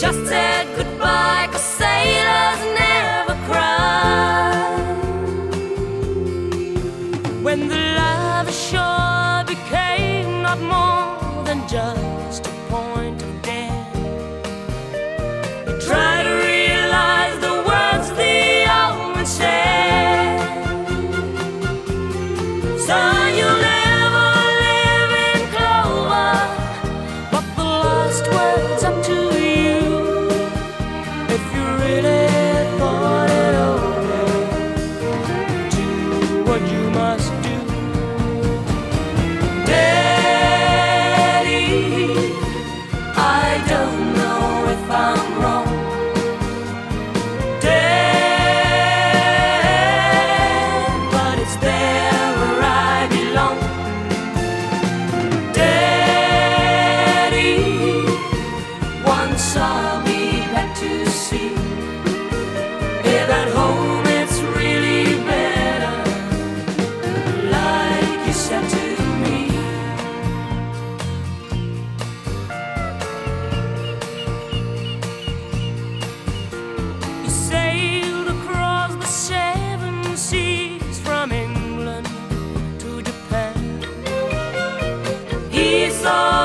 just said Peace.